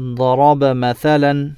ضرب مثلا